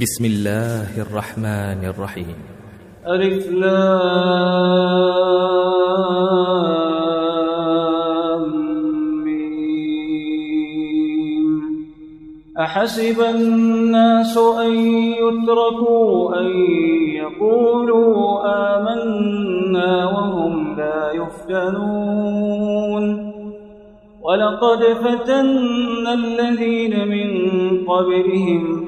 بسم الله الرحمن الرحيم ألف لام أحسب الناس أن يتركوا أن يقولوا آمنا وهم لا يفتنون ولقد فتنا الذين من قبلهم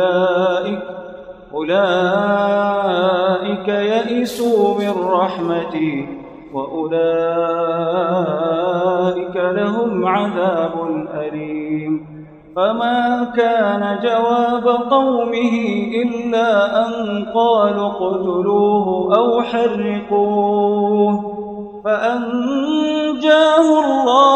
أولئك أولئك يئسوا من رحمتي وأولئك لهم عذاب أليم. فما كان جواب قومه إلا أن قالوا اقتلوه أو حرقوه. فأنجاه الله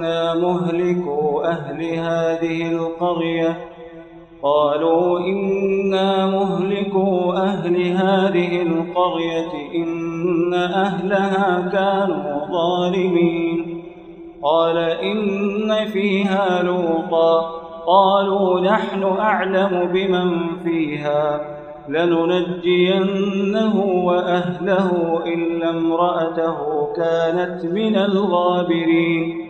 إنا مهلكوا أهل هذه القرية. قالوا إنا مهلكوا أهل هذه القرية إن أهلها كانوا ظالمين. قال إن فيها لوطا. قالوا نحن أعلم بمن فيها. لننجينه وأهله إلا امرأته كانت من الغابرين.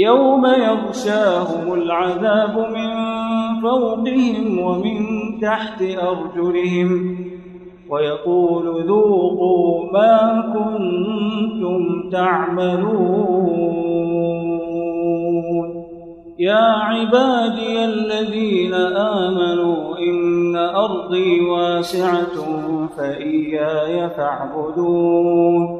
يوم يغشاهم العذاب من فوقهم ومن تحت أرجلهم ويقول ذوقوا ما كنتم تعملون يا عبادي الذين آمنوا إن أرضي واسعة فإياي فاعبدون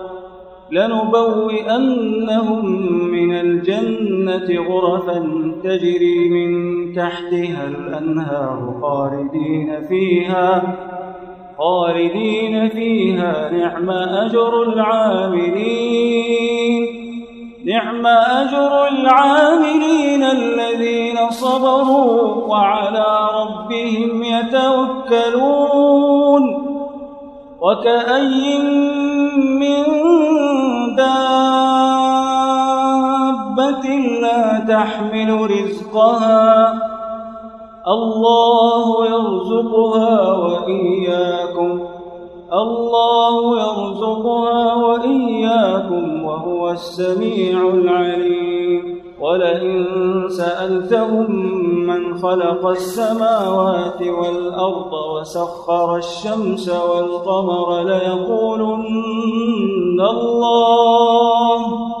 لنبوئنهم من الجنة غرفا تجري من تحتها الأنهار خالدين فيها خالدين فيها. نعم أجر العاملين نعم أجر العاملين الذين صبروا وعلى ربهم يتوكلون. وكأي من تحمل رزقها. الله يرزقها وإياكم. الله يرزقها وإياكم وهو السميع العليم. ولئن سألتهم من خلق السماوات والأرض وسخر الشمس والقمر ليقولن الله